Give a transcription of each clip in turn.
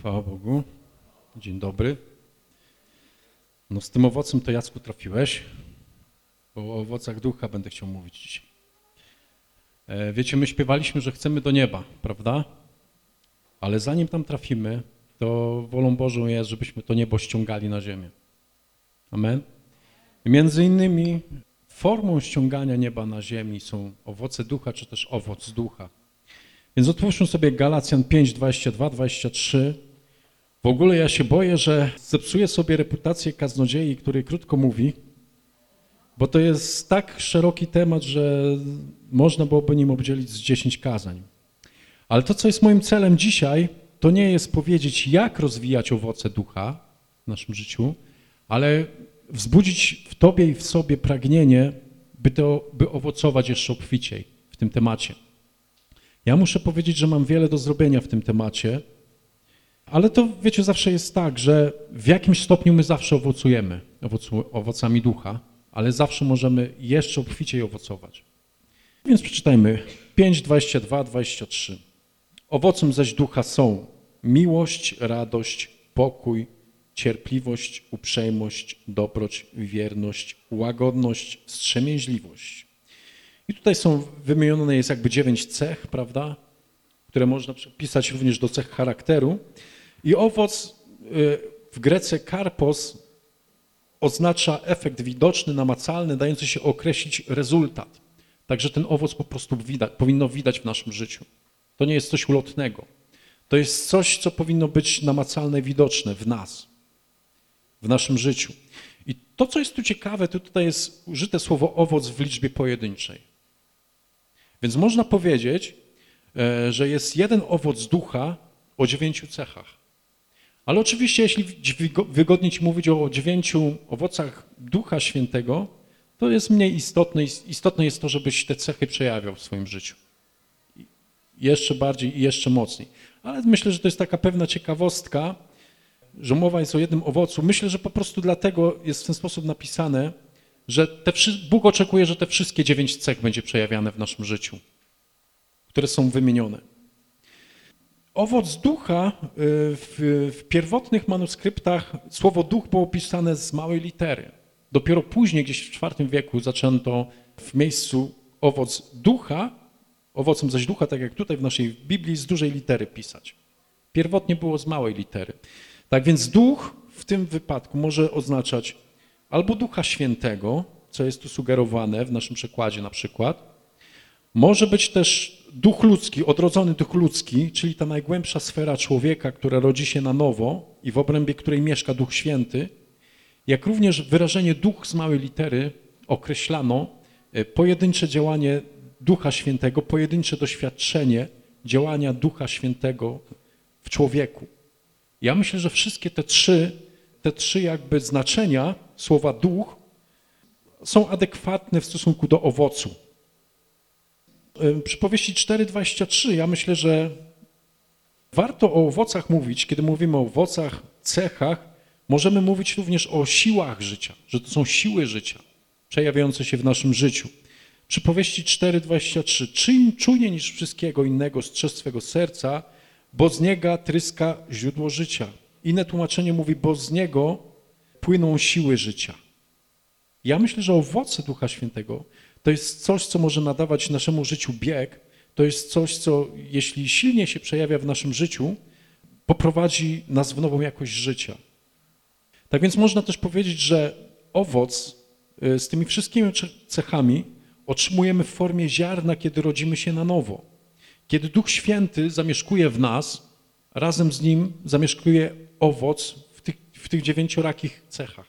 Chwała Bogu. Dzień dobry. No z tym owocem to Jacku trafiłeś, bo o owocach ducha będę chciał mówić dzisiaj. E, Wiecie, my śpiewaliśmy, że chcemy do nieba, prawda? Ale zanim tam trafimy, to wolą Bożą jest, żebyśmy to niebo ściągali na ziemię. Amen? Między innymi formą ściągania nieba na ziemi są owoce ducha, czy też owoc ducha. Więc otwórzmy sobie Galacjan 5, 22, 23. W ogóle ja się boję, że zepsuję sobie reputację kaznodziei, który krótko mówi, bo to jest tak szeroki temat, że można byłoby nim obdzielić z 10 kazań. Ale to, co jest moim celem dzisiaj, to nie jest powiedzieć, jak rozwijać owoce ducha w naszym życiu, ale wzbudzić w tobie i w sobie pragnienie, by, to, by owocować jeszcze obficiej w tym temacie. Ja muszę powiedzieć, że mam wiele do zrobienia w tym temacie, ale to wiecie, zawsze jest tak, że w jakimś stopniu my zawsze owocujemy owocu, owocami ducha, ale zawsze możemy jeszcze obficiej owocować. Więc przeczytajmy 5, 22, 23. Owocem zaś ducha są miłość, radość, pokój, cierpliwość, uprzejmość, dobroć, wierność, łagodność, wstrzemięźliwość. I tutaj są wymienione jest jakby dziewięć cech, prawda, które można przypisać również do cech charakteru. I owoc y, w Grece karpos oznacza efekt widoczny, namacalny, dający się określić rezultat. Także ten owoc po prostu widać, powinno widać w naszym życiu. To nie jest coś ulotnego. To jest coś, co powinno być namacalne, widoczne w nas, w naszym życiu. I to, co jest tu ciekawe, to tutaj jest użyte słowo owoc w liczbie pojedynczej. Więc można powiedzieć, e, że jest jeden owoc ducha o dziewięciu cechach. Ale oczywiście, jeśli wygodnie ci mówić o dziewięciu owocach Ducha Świętego, to jest mniej istotne. Istotne jest to, żebyś te cechy przejawiał w swoim życiu. Jeszcze bardziej i jeszcze mocniej. Ale myślę, że to jest taka pewna ciekawostka, że mowa jest o jednym owocu. Myślę, że po prostu dlatego jest w ten sposób napisane, że te, Bóg oczekuje, że te wszystkie dziewięć cech będzie przejawiane w naszym życiu, które są wymienione. Owoc ducha y, w, w pierwotnych manuskryptach słowo duch było pisane z małej litery. Dopiero później, gdzieś w IV wieku, zaczęto w miejscu owoc ducha, owocem zaś ducha, tak jak tutaj w naszej Biblii, z dużej litery pisać. Pierwotnie było z małej litery. Tak więc duch w tym wypadku może oznaczać albo ducha świętego, co jest tu sugerowane w naszym przekładzie na przykład, może być też duch ludzki, odrodzony duch ludzki, czyli ta najgłębsza sfera człowieka, która rodzi się na nowo i w obrębie której mieszka Duch Święty, jak również wyrażenie duch z małej litery określano e, pojedyncze działanie Ducha Świętego, pojedyncze doświadczenie działania Ducha Świętego w człowieku. Ja myślę, że wszystkie te trzy, te trzy jakby znaczenia słowa duch są adekwatne w stosunku do owocu. Przypowieści 4,23 ja myślę, że warto o owocach mówić, kiedy mówimy o owocach, cechach, możemy mówić również o siłach życia, że to są siły życia przejawiające się w naszym życiu. Przypowieści 4,23 Czym czujnie niż wszystkiego innego strzeż swego serca, bo z niego tryska źródło życia. Inne tłumaczenie mówi, bo z niego płyną siły życia. Ja myślę, że owoce Ducha Świętego to jest coś, co może nadawać naszemu życiu bieg. To jest coś, co jeśli silnie się przejawia w naszym życiu, poprowadzi nas w nową jakość życia. Tak więc można też powiedzieć, że owoc y, z tymi wszystkimi cechami otrzymujemy w formie ziarna, kiedy rodzimy się na nowo. Kiedy Duch Święty zamieszkuje w nas, razem z Nim zamieszkuje owoc w tych, w tych dziewięciorakich cechach,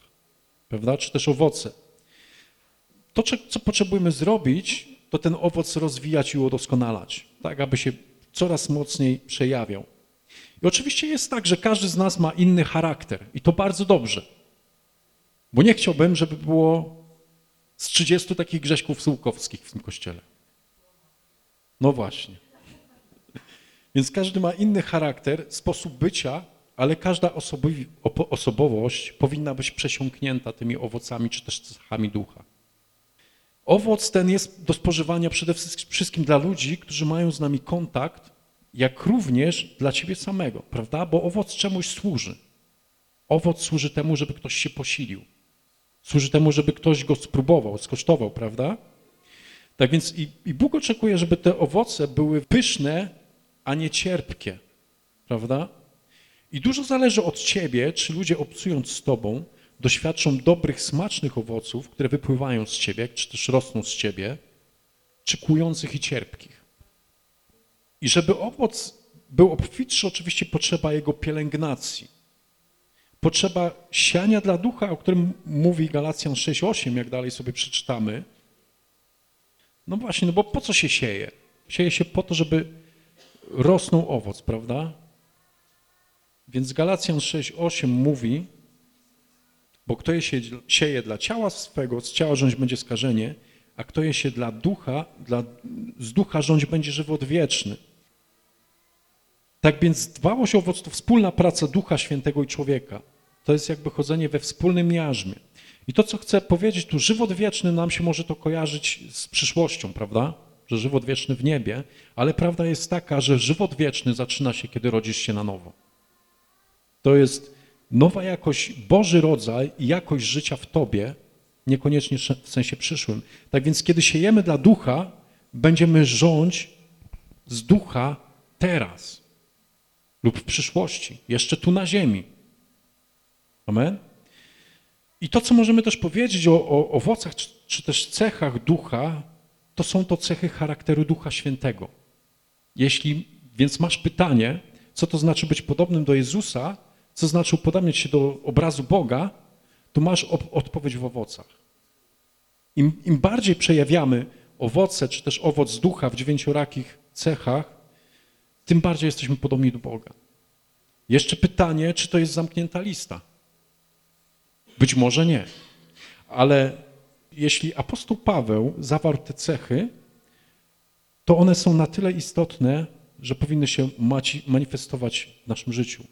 prawda? czy też owoce. To, co potrzebujemy zrobić, to ten owoc rozwijać i udoskonalać, tak aby się coraz mocniej przejawiał. I oczywiście jest tak, że każdy z nas ma inny charakter i to bardzo dobrze, bo nie chciałbym, żeby było z 30 takich Grześków Sułkowskich w tym kościele. No właśnie. Więc każdy ma inny charakter, sposób bycia, ale każda osobowość powinna być przesiąknięta tymi owocami czy też cechami ducha. Owoc ten jest do spożywania przede wszystkim dla ludzi, którzy mają z nami kontakt jak również dla ciebie samego, prawda? Bo owoc czemuś służy. Owoc służy temu, żeby ktoś się posilił. Służy temu, żeby ktoś go spróbował, skosztował, prawda? Tak więc i, i Bóg oczekuje, żeby te owoce były pyszne, a nie cierpkie, prawda? I dużo zależy od ciebie, czy ludzie obcując z tobą doświadczą dobrych, smacznych owoców, które wypływają z ciebie, czy też rosną z ciebie, czy kłujących i cierpkich. I żeby owoc był obfitszy, oczywiście potrzeba jego pielęgnacji. Potrzeba siania dla ducha, o którym mówi Galacjan 6:8, jak dalej sobie przeczytamy. No właśnie, no bo po co się sieje? Sieje się po to, żeby rosnął owoc, prawda? Więc Galacjan 6:8 mówi, bo kto je sieje, dla ciała swego, z ciała rządź będzie skażenie, a kto je się dla ducha, dla, z ducha rządź będzie żywot wieczny. Tak więc dbałość o owoc to wspólna praca Ducha Świętego i człowieka. To jest jakby chodzenie we wspólnym jarzmie. I to, co chcę powiedzieć, tu żywot wieczny nam się może to kojarzyć z przyszłością, prawda? Że żywot wieczny w niebie, ale prawda jest taka, że żywot wieczny zaczyna się, kiedy rodzisz się na nowo. To jest nowa jakość, Boży rodzaj i jakość życia w Tobie, niekoniecznie w sensie przyszłym. Tak więc, kiedy siejemy dla ducha, będziemy rządź z ducha teraz lub w przyszłości, jeszcze tu na ziemi. Amen? I to, co możemy też powiedzieć o, o owocach, czy, czy też cechach ducha, to są to cechy charakteru Ducha Świętego. Jeśli więc masz pytanie, co to znaczy być podobnym do Jezusa, co znaczy upodobniać się do obrazu Boga, to masz odpowiedź w owocach. Im, Im, bardziej przejawiamy owoce, czy też owoc ducha w dziewięciorakich cechach, tym bardziej jesteśmy podobni do Boga. Jeszcze pytanie, czy to jest zamknięta lista? Być może nie. Ale jeśli apostoł Paweł zawarł te cechy, to one są na tyle istotne, że powinny się manifestować w naszym życiu.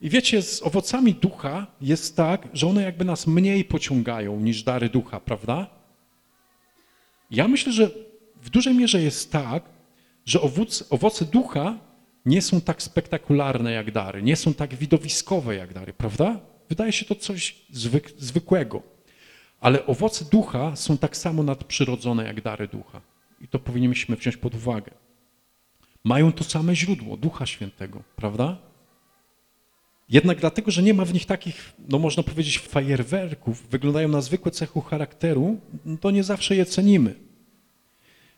I wiecie, z owocami ducha jest tak, że one jakby nas mniej pociągają niż dary ducha, prawda? Ja myślę, że w dużej mierze jest tak, że owoce, ducha nie są tak spektakularne jak dary, nie są tak widowiskowe jak dary, prawda? Wydaje się to coś zwyk, zwykłego. Ale owoce ducha są tak samo nadprzyrodzone jak dary ducha. I to powinniśmy wziąć pod uwagę. Mają to same źródło, Ducha Świętego, prawda? Jednak dlatego, że nie ma w nich takich, no można powiedzieć, fajerwerków, wyglądają na zwykłe cechy charakteru, to nie zawsze je cenimy.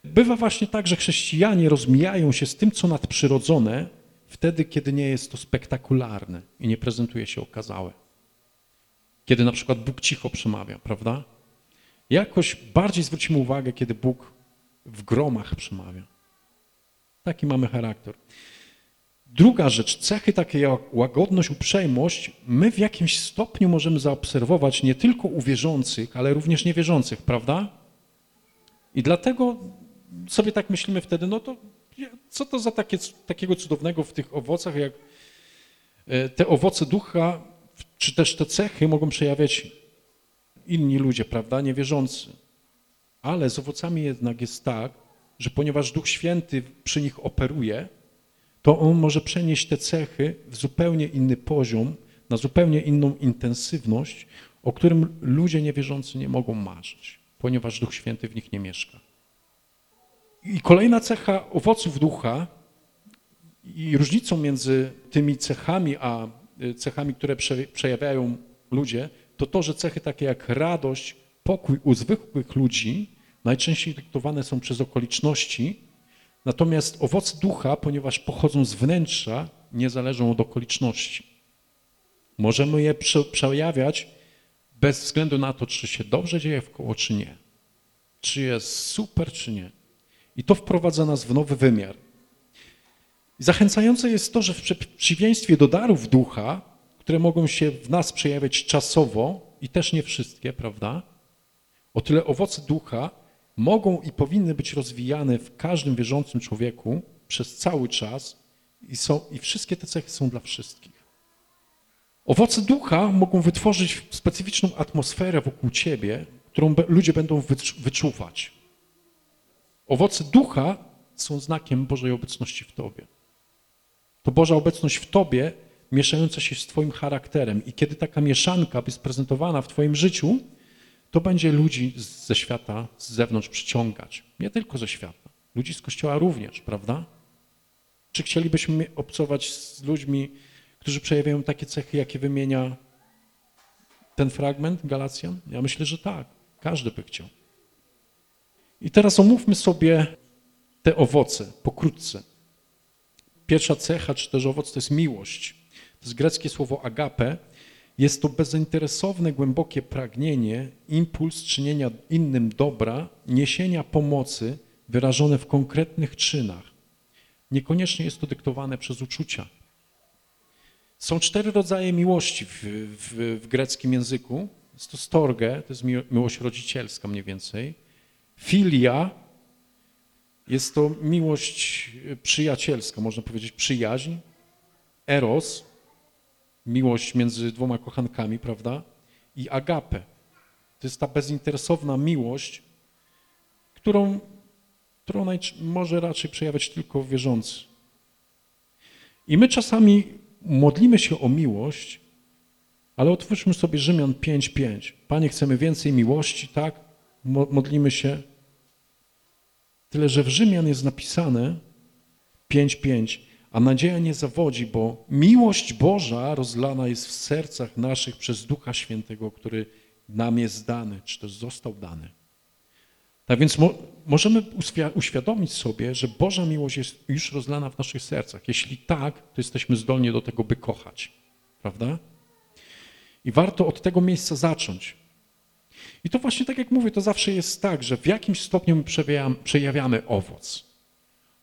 Bywa właśnie tak, że chrześcijanie rozmijają się z tym, co nadprzyrodzone, wtedy, kiedy nie jest to spektakularne i nie prezentuje się okazałe. Kiedy na przykład Bóg cicho przemawia, prawda? Jakoś bardziej zwrócimy uwagę, kiedy Bóg w gromach przemawia. Taki mamy charakter. Druga rzecz, cechy takie jak łagodność, uprzejmość, my w jakimś stopniu możemy zaobserwować nie tylko u wierzących, ale również niewierzących, prawda? I dlatego sobie tak myślimy wtedy, no to co to za takie, takiego cudownego w tych owocach, jak e, te owoce ducha, czy też te cechy mogą przejawiać inni ludzie, prawda, niewierzący. Ale z owocami jednak jest tak, że ponieważ Duch Święty przy nich operuje, to on może przenieść te cechy w zupełnie inny poziom, na zupełnie inną intensywność, o którym ludzie niewierzący nie mogą marzyć, ponieważ Duch Święty w nich nie mieszka. I kolejna cecha owoców ducha i różnicą między tymi cechami a y, cechami, które przejawiają ludzie, to to, że cechy takie jak radość, pokój u zwykłych ludzi najczęściej dyktowane są przez okoliczności, natomiast owoce ducha, ponieważ pochodzą z wnętrza, nie zależą od okoliczności. Możemy je przejawiać bez względu na to, czy się dobrze dzieje w koło, czy nie. Czy jest super, czy nie. I to wprowadza nas w nowy wymiar. Zachęcające jest to, że w przeciwieństwie do darów ducha, które mogą się w nas przejawiać czasowo i też nie wszystkie, prawda? O tyle owoce ducha mogą i powinny być rozwijane w każdym wierzącym człowieku przez cały czas i, są, i wszystkie te cechy są dla wszystkich. Owoce ducha mogą wytworzyć specyficzną atmosferę wokół ciebie, którą ludzie będą wyczuwać. Owoce ducha są znakiem Bożej obecności w tobie. To Boża obecność w tobie, mieszająca się z twoim charakterem. I kiedy taka mieszanka jest prezentowana w twoim życiu, to będzie ludzi ze świata, z zewnątrz przyciągać. Nie tylko ze świata, ludzi z Kościoła również, prawda? Czy chcielibyśmy obcować z ludźmi, którzy przejawiają takie cechy, jakie wymienia ten fragment Galacjan? Ja myślę, że tak. Każdy by chciał. I teraz omówmy sobie te owoce pokrótce. Pierwsza cecha, czy też owoc, to jest miłość. To jest greckie słowo agape. Jest to bezinteresowne, głębokie pragnienie, impuls czynienia innym dobra, niesienia pomocy wyrażone w konkretnych czynach. Niekoniecznie jest to dyktowane przez uczucia. Są cztery rodzaje miłości w, w, w greckim języku. Jest to storge, to jest mi- miłość rodzicielska mniej więcej. Filia, jest to miłość przyjacielska, można powiedzieć przyjaźń. Eros, miłość między dwoma kochankami, prawda? I agape, to jest ta bezinteresowna miłość, którą, którą może raczej przejawiać tylko wierzący. I my czasami modlimy się o miłość, ale otwórzmy sobie Rzymian 5:5. Panie, chcemy więcej miłości, tak? Mo- Modlimy się. Tyle, że w Rzymian jest napisane 5:5, a nadzieja nie zawodzi, bo miłość Boża rozlana jest w sercach naszych przez Ducha Świętego, który nam jest dany, czy też został dany. Tak więc mo możemy uświ- uświadomić sobie, że Boża miłość jest już rozlana w naszych sercach. Jeśli tak, to jesteśmy zdolni do tego, by kochać. Prawda? I warto od tego miejsca zacząć. I to właśnie tak jak mówię, to zawsze jest tak, że w jakimś stopniu my przejawiamy owoc.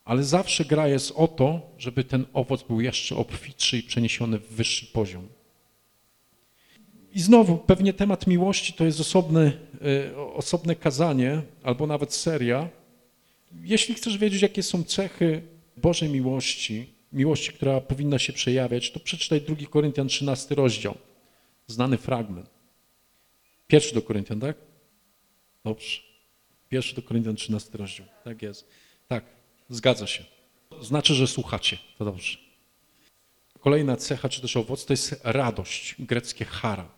Ale zawsze gra jest o to, żeby ten owoc był jeszcze obfitszy i przeniesiony w wyższy poziom. I znowu, pewnie temat miłości to jest osobny, e, osobne kazanie, albo nawet seria. Jeśli chcesz wiedzieć, jakie są cechy Bożej miłości, miłości, która powinna się przejawiać, to przeczytaj 2 Koryntian 13 rozdział, znany fragment. Pierwszy do Koryntian, tak? Dobrze. Pierwszy do Koryntian 13 rozdział. Tak jest. Tak, zgadza się. Znaczy, że słuchacie. To dobrze. Kolejna cecha, czy też owoc, to jest radość, greckie chara.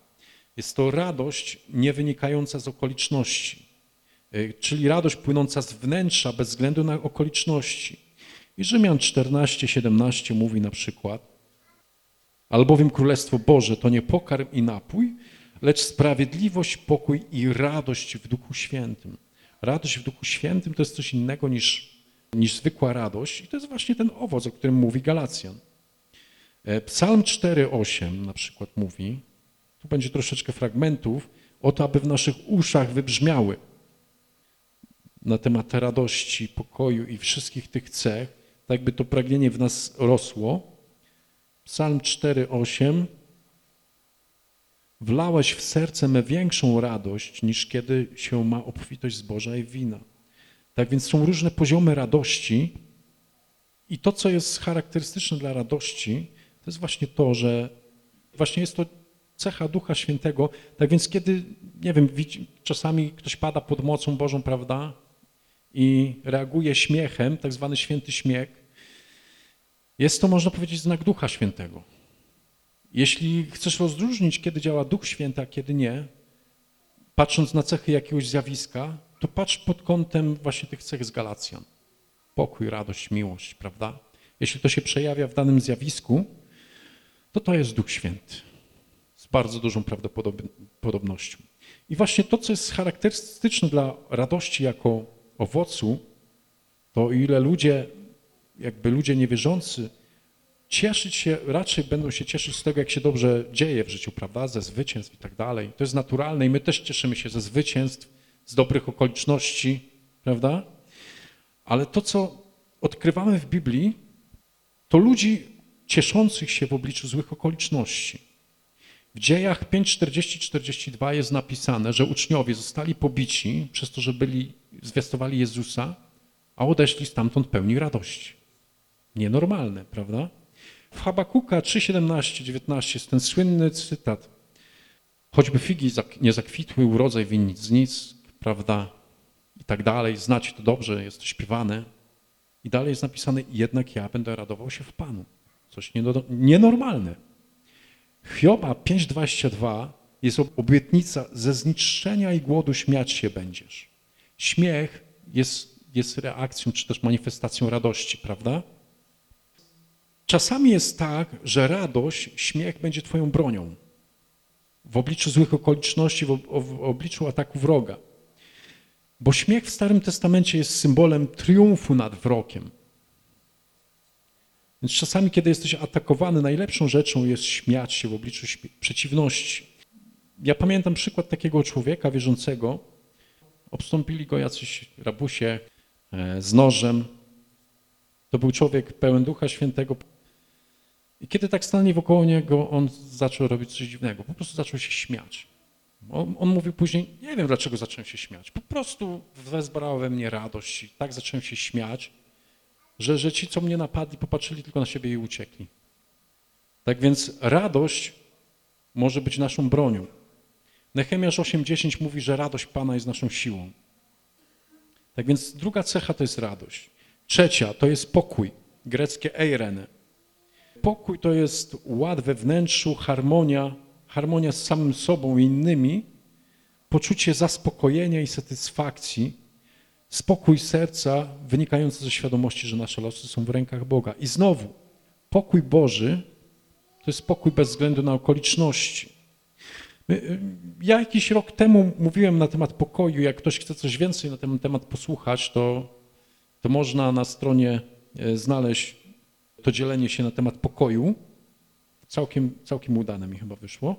Jest to radość nie wynikająca z okoliczności, y, czyli radość płynąca z wnętrza bez względu na okoliczności. I Rzymian 14, 17 mówi na przykład, albowiem Królestwo Boże to nie pokarm i napój, lecz sprawiedliwość, pokój i radość w Duchu Świętym. Radość w Duchu Świętym to jest coś innego niż, niż zwykła radość i to jest właśnie ten owoc, o którym mówi Galacjan. E, Psalm 4,8 na przykład mówi, tu będzie troszeczkę fragmentów, o to, aby w naszych uszach wybrzmiały na temat radości, pokoju i wszystkich tych cech, tak by to pragnienie w nas rosło. Psalm 4,8 Wlałeś w serce me większą radość, niż kiedy się ma obfitość zboża i wina. Tak więc są różne poziomy radości i to, co jest charakterystyczne dla radości, to jest właśnie to, że właśnie jest to cecha Ducha Świętego. Tak więc kiedy, nie wiem, czasami ktoś pada pod mocą Bożą, prawda, i reaguje śmiechem, tak zwany święty śmiech, jest to, można powiedzieć, znak Ducha Świętego. Jeśli chcesz rozróżnić, kiedy działa Duch Święty, a kiedy nie, patrząc na cechy jakiegoś zjawiska, to patrz pod kątem właśnie tych cech z Galacjan. Pokój, radość, miłość, prawda? Jeśli to się przejawia w danym zjawisku, to to jest Duch Święty. Z bardzo dużą prawdopodobnością. I właśnie to, co jest charakterystyczne dla radości jako owocu, to ile ludzie, jakby ludzie niewierzący, cieszyć się, raczej będą się cieszyć z tego, jak się dobrze dzieje w życiu, prawda, ze zwycięstw i tak dalej. To jest naturalne i my też cieszymy się ze zwycięstw, z dobrych okoliczności, prawda? Ale to, co odkrywamy w Biblii, to ludzi cieszących się w obliczu złych okoliczności. W dziejach 5.40-42 jest napisane, że uczniowie zostali pobici przez to, że byli, zwiastowali Jezusa, a odeszli stamtąd pełni radości. Nienormalne, prawda? W Habakuka 3:17-19 jest ten słynny cytat. Choćby figi nie zakwitły, urodzaj winnic nic, prawda? I tak dalej. Znacie to dobrze, jest to śpiewane. I dalej jest napisane, jednak ja będę radował się w Panu. Co coś nieno- nienormalne. Hioba 5,22 jest obietnica ze zniszczenia i głodu śmiać się będziesz. Śmiech jest, jest reakcją czy też manifestacją radości, prawda? Czasami jest tak, że radość, śmiech będzie twoją bronią w obliczu złych okoliczności, w obliczu ataku wroga. Bo śmiech w Starym Testamencie jest symbolem triumfu nad wrogiem. Więc czasami, kiedy jesteś atakowany, najlepszą rzeczą jest śmiać się w obliczu przeciwności. Ja pamiętam przykład takiego człowieka wierzącego. Obstąpili go jacyś rabusie e, z nożem. To był człowiek pełen Ducha Świętego. I kiedy tak stanęli wokoło niego, on zaczął robić coś dziwnego. Po prostu zaczął się śmiać. On, on mówił później, nie wiem dlaczego zacząłem się śmiać. Po prostu wezbrała we mnie radość i tak zacząłem się śmiać, że, że ci, co mnie napadli, popatrzyli tylko na siebie i uciekli. Tak więc radość może być naszą bronią. Nehemiasz 8:10 mówi, że radość Pana jest naszą siłą. Tak więc druga cecha to jest radość. Trzecia to jest pokój, greckie eirene. Pokój to jest ład we wnętrzu, harmonia, harmonia z samym sobą i innymi, poczucie zaspokojenia i satysfakcji, spokój serca wynikający ze świadomości, że nasze losy są w rękach Boga. I znowu, pokój Boży to jest pokój bez względu na okoliczności. Y, Ja jakiś rok temu mówiłem na temat pokoju, jak ktoś chce coś więcej na ten temat posłuchać, to, to można na stronie e, znaleźć to dzielenie się na temat pokoju. Całkiem, całkiem udane mi chyba wyszło.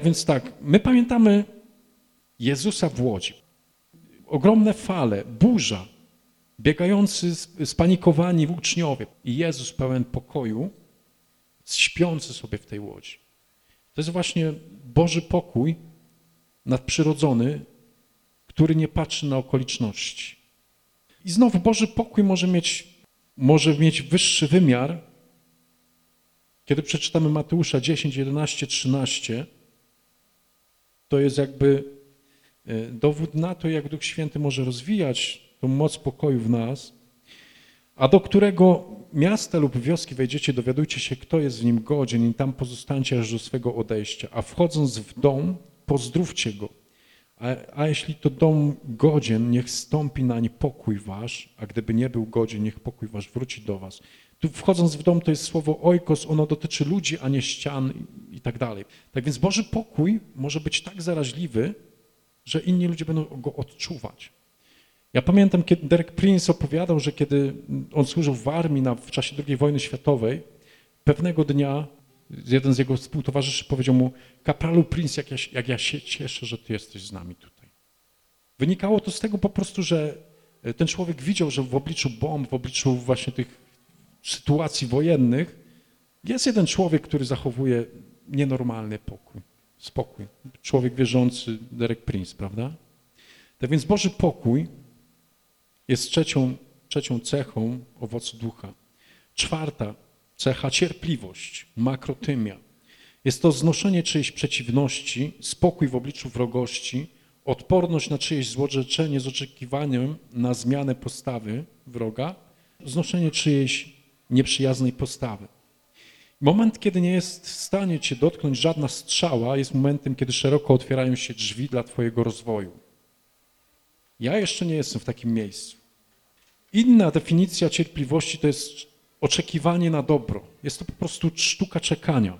Więc tak, my pamiętamy Jezusa w Łodzi. Ogromne fale, burza, biegający, sp- spanikowani uczniowie i Jezus pełen pokoju, śpiący sobie w tej łodzi. To jest właśnie Boży pokój nadprzyrodzony, który nie patrzy na okoliczności. I znowu Boży pokój może mieć, może mieć wyższy wymiar, kiedy przeczytamy Mateusza 10, 11, 13, to jest jakby e, dowód na to, jak Duch Święty może rozwijać tą moc pokoju w nas, a do którego miasta lub wioski wejdziecie, dowiadujcie się, kto jest w nim godzien i tam pozostańcie aż do swego odejścia. A wchodząc w dom, pozdrówcie go. A, a jeśli to dom godzien, niech stąpi nań pokój wasz, a gdyby nie był godzien, niech pokój wasz wróci do was. Tu wchodząc w dom to jest słowo oikos, ono dotyczy ludzi, a nie ścian i, tak dalej. Tak więc Boży pokój może być tak zaraźliwy, że inni ludzie będą go odczuwać. Ja pamiętam, kiedy Derek Prince opowiadał, że kiedy on służył w armii na, w czasie II wojny światowej, pewnego dnia jeden z jego współtowarzyszy powiedział mu, kapralu Prince, jak ja, jak ja się cieszę, że ty jesteś z nami tutaj. Wynikało to z tego po prostu, że ten człowiek widział, że w obliczu bomb, w obliczu właśnie tych sytuacji wojennych jest jeden człowiek, który zachowuje nienormalny pokój, spokój. Człowiek wierzący, Derek Prince, prawda? Tak więc Boży pokój jest trzecią, trzecią cechą owocu ducha. Czwarta cecha cierpliwość, makrotymia. Jest to znoszenie czyjejś przeciwności, spokój w obliczu wrogości, odporność na czyjeś złorzeczenie z oczekiwaniem na zmianę postawy wroga, znoszenie czyjejś nieprzyjaznej postawy. Moment, kiedy nie jest w stanie cię dotknąć żadna strzała, jest momentem, kiedy szeroko otwierają się drzwi dla twojego rozwoju. Ja jeszcze nie jestem w takim miejscu. Inna definicja cierpliwości to jest oczekiwanie na dobro. Jest to po prostu sztuka czekania.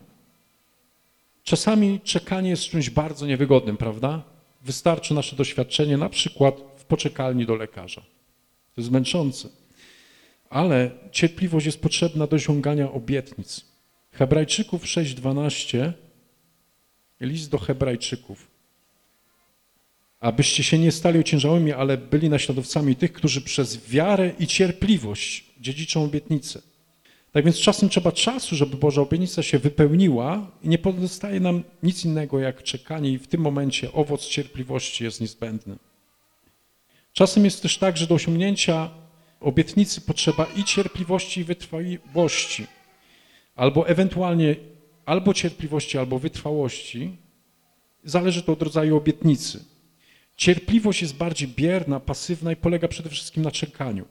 Czasami czekanie jest czymś bardzo niewygodnym, prawda? Wystarczy nasze doświadczenie, na przykład w poczekalni do lekarza. To jest męczące. Ale cierpliwość jest potrzebna do osiągania obietnic. Hebrajczyków 6:12, list do Hebrajczyków abyście się nie stali ociężałymi, ale byli naśladowcami tych, którzy przez wiarę i cierpliwość dziedziczą obietnicę. Tak więc czasem trzeba czasu, żeby Boża obietnica się wypełniła i nie pozostaje nam nic innego jak czekanie i w tym momencie owoc cierpliwości jest niezbędny. Czasem jest też tak, że do osiągnięcia obietnicy potrzeba i cierpliwości, i wytrwałości, albo ewentualnie albo cierpliwości, albo wytrwałości. Zależy to od rodzaju obietnicy. Cierpliwość jest bardziej bierna, pasywna i polega przede wszystkim na czekaniu.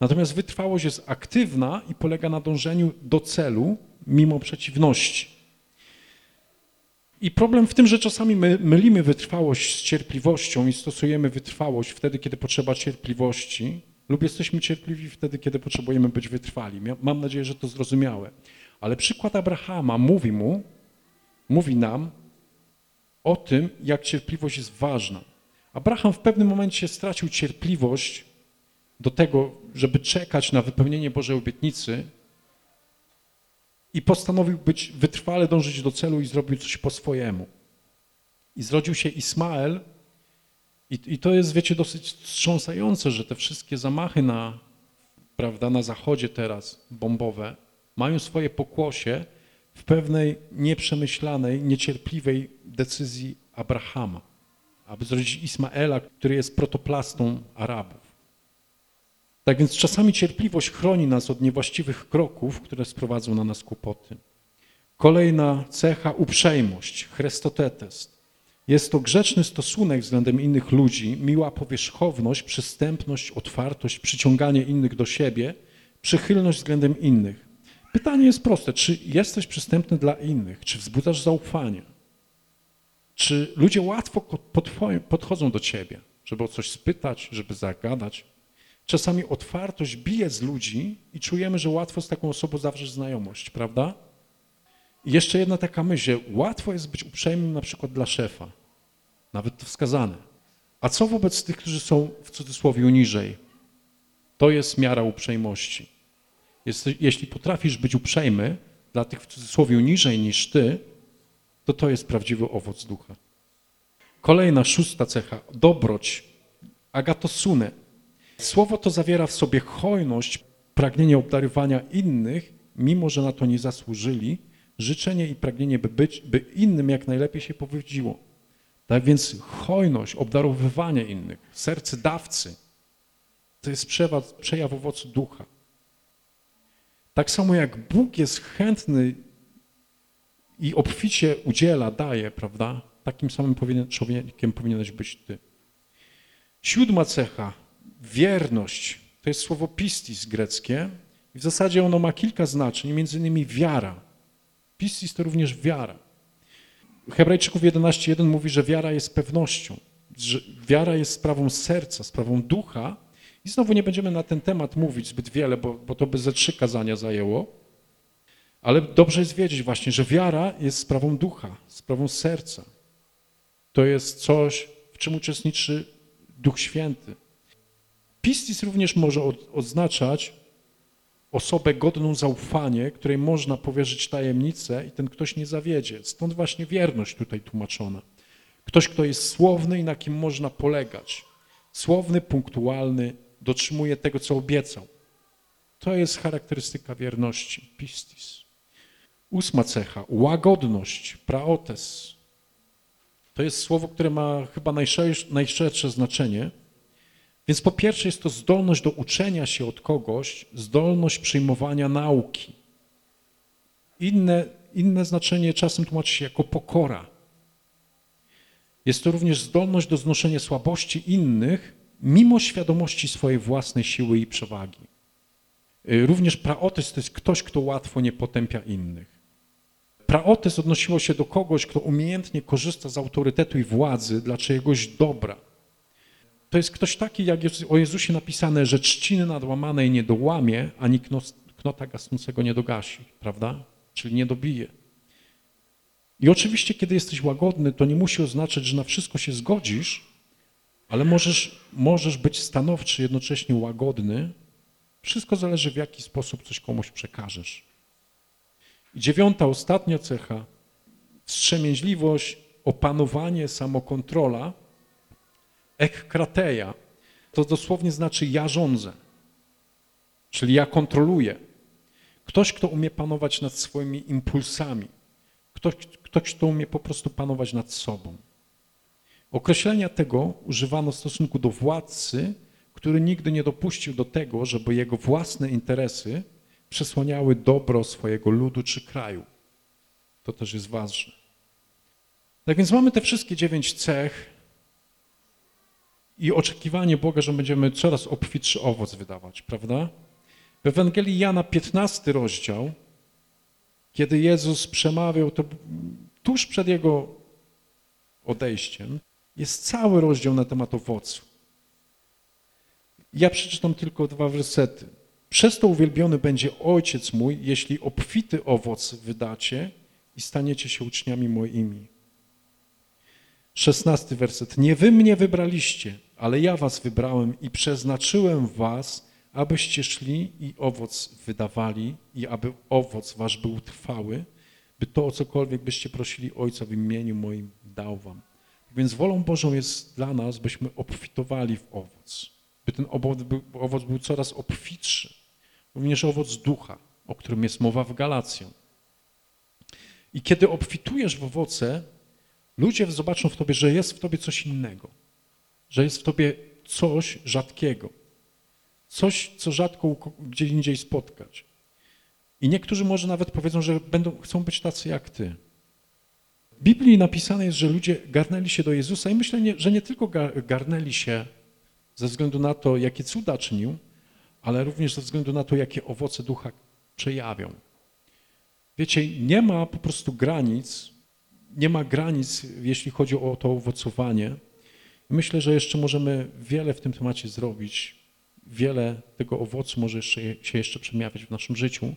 Natomiast wytrwałość jest aktywna i polega na dążeniu do celu mimo przeciwności. I problem w tym, że czasami my mylimy wytrwałość z cierpliwością i stosujemy wytrwałość wtedy, kiedy potrzeba cierpliwości, lub jesteśmy cierpliwi wtedy, kiedy potrzebujemy być wytrwali. Mam nadzieję, że to zrozumiałe. Ale przykład Abrahama mówi mu, mówi nam o tym, jak cierpliwość jest ważna. Abraham w pewnym momencie stracił cierpliwość do tego, żeby czekać na wypełnienie Bożej obietnicy i postanowił być wytrwale dążyć do celu i zrobił coś po swojemu. I zrodził się Ismael i, i to jest, wiecie, dosyć wstrząsające, że te wszystkie zamachy na, prawda, na zachodzie teraz, bombowe, mają swoje pokłosie w pewnej nieprzemyślanej, niecierpliwej decyzji Abrahama, aby zrodzić Ismaela, który jest protoplastą Arabów. Tak więc czasami cierpliwość chroni nas od niewłaściwych kroków, które sprowadzą na nas kłopoty. Kolejna cecha uprzejmość, chrestotetes. Jest to grzeczny stosunek względem innych ludzi, miła powierzchowność, przystępność, otwartość, przyciąganie innych do siebie, przychylność względem innych. Pytanie jest proste, czy jesteś przystępny dla innych, czy wzbudzasz zaufanie? Czy ludzie łatwo podcho- podchodzą do ciebie, żeby o coś spytać, żeby zagadać? Czasami otwartość bije z ludzi i czujemy, że łatwo z taką osobą zawrzeć znajomość, prawda? Jeszcze jedna taka myśl, że łatwo jest być uprzejmym na przykład dla szefa, nawet to wskazane. A co wobec tych, którzy są w cudzysłowie niżej? To jest miara uprzejmości. Jest, jeśli potrafisz być uprzejmy dla tych w cudzysłowie niżej niż ty, to to jest prawdziwy owoc ducha. Kolejna, szósta cecha, dobroć, agatosune. Słowo to zawiera w sobie hojność, pragnienie obdarowania innych, mimo że na to nie zasłużyli, życzenie i pragnienie, by, być, by innym jak najlepiej się powodziło. Tak więc hojność, obdarowywanie innych, serce dawcy, to jest przejaw, przejaw owocu ducha. Tak samo jak Bóg jest chętny i obficie udziela, daje, prawda? Takim samym powinien, człowiekiem powinieneś być ty. Siódma cecha, wierność. To jest słowo pistis greckie i w zasadzie ono ma kilka znaczeń, między innymi wiara. Pistis to również wiara. Hebrajczyków 11.1 mówi, że wiara jest pewnością, że wiara jest sprawą serca, sprawą ducha i znowu nie będziemy na ten temat mówić zbyt wiele, bo, bo to by ze trzy kazania zajęło, ale dobrze jest wiedzieć właśnie, że wiara jest sprawą ducha, sprawą serca. To jest coś, w czym uczestniczy Duch Święty. Pistis również może oznaczać osobę godną zaufanie, której można powierzyć tajemnicę i ten ktoś nie zawiedzie. Stąd właśnie wierność tutaj tłumaczona. Ktoś, kto jest słowny i na kim można polegać. Słowny, punktualny, dotrzymuje tego, co obiecał. To jest charakterystyka wierności, pistis. Ósma cecha, łagodność, praotes. To jest słowo, które ma chyba najszersze znaczenie. Więc po pierwsze jest to zdolność do uczenia się od kogoś, zdolność przyjmowania nauki. Inne, inne znaczenie czasem tłumaczy się jako pokora. Jest to również zdolność do znoszenia słabości innych, mimo świadomości swojej własnej siły i przewagi. Również praotys to jest ktoś, kto łatwo nie potępia innych. Praotys odnosiło się do kogoś, kto umiejętnie korzysta z autorytetu i władzy dla czyjegoś dobra. To jest ktoś taki, jak jest o Jezusie napisane, że trzciny nadłamanej nie dołamie, ani knota gasnącego nie dogasi, prawda? Czyli nie dobije. I oczywiście, kiedy jesteś łagodny, to nie musi oznaczać, że na wszystko się zgodzisz, ale możesz, możesz być stanowczy, jednocześnie łagodny. Wszystko zależy, w jaki sposób coś komuś przekażesz. I dziewiąta, ostatnia cecha, wstrzemięźliwość, opanowanie, samokontrola, ekkrateja, to dosłownie znaczy ja rządzę, czyli ja kontroluję. Ktoś, kto umie panować nad swoimi impulsami, ktoś, ktoś, kto umie po prostu panować nad sobą. Określenia tego używano w stosunku do władcy, który nigdy nie dopuścił do tego, żeby jego własne interesy przesłaniały dobro swojego ludu czy kraju. To też jest ważne. Tak więc mamy te wszystkie dziewięć cech i oczekiwanie Boga, że będziemy coraz obfitszy owoc wydawać, prawda? W Ewangelii Jana 15 rozdział, kiedy Jezus przemawiał, to tuż przed Jego odejściem, jest cały rozdział na temat owocu. Ja przeczytam tylko dwa wersety. Przez to uwielbiony będzie Ojciec mój, jeśli obfity owoc wydacie i staniecie się uczniami moimi. Szesnasty werset. Nie wy mnie wybraliście, ale ja was wybrałem i przeznaczyłem was, abyście szli i owoc wydawali i aby owoc wasz był trwały, by to, o cokolwiek byście prosili Ojca w imieniu moim, dał wam. Więc wolą Bożą jest dla nas, byśmy obfitowali w owoc, by ten owoc był, owoc był coraz obfitszy. Również owoc ducha, o którym jest mowa w Galacją. I kiedy obfitujesz w owoce, ludzie zobaczą w tobie, że jest w tobie coś innego, że jest w tobie coś rzadkiego, coś, co rzadko gdzie indziej spotkać. I niektórzy może nawet powiedzą, że będą, chcą być tacy jak ty. W Biblii napisane jest, że ludzie garnęli się do Jezusa i myślę, że nie tylko ga- garnęli się ze względu na to, jakie cuda czynił, ale również ze względu na to, jakie owoce ducha przejawią. Wiecie, nie ma po prostu granic, nie ma granic, jeśli chodzi o to owocowanie. Myślę, że jeszcze możemy wiele w tym temacie zrobić. Wiele tego owocu może jeszcze, się jeszcze przemiawiać w naszym życiu.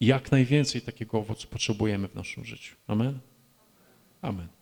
Jak najwięcej takiego owocu potrzebujemy w naszym życiu. Amen? Amen.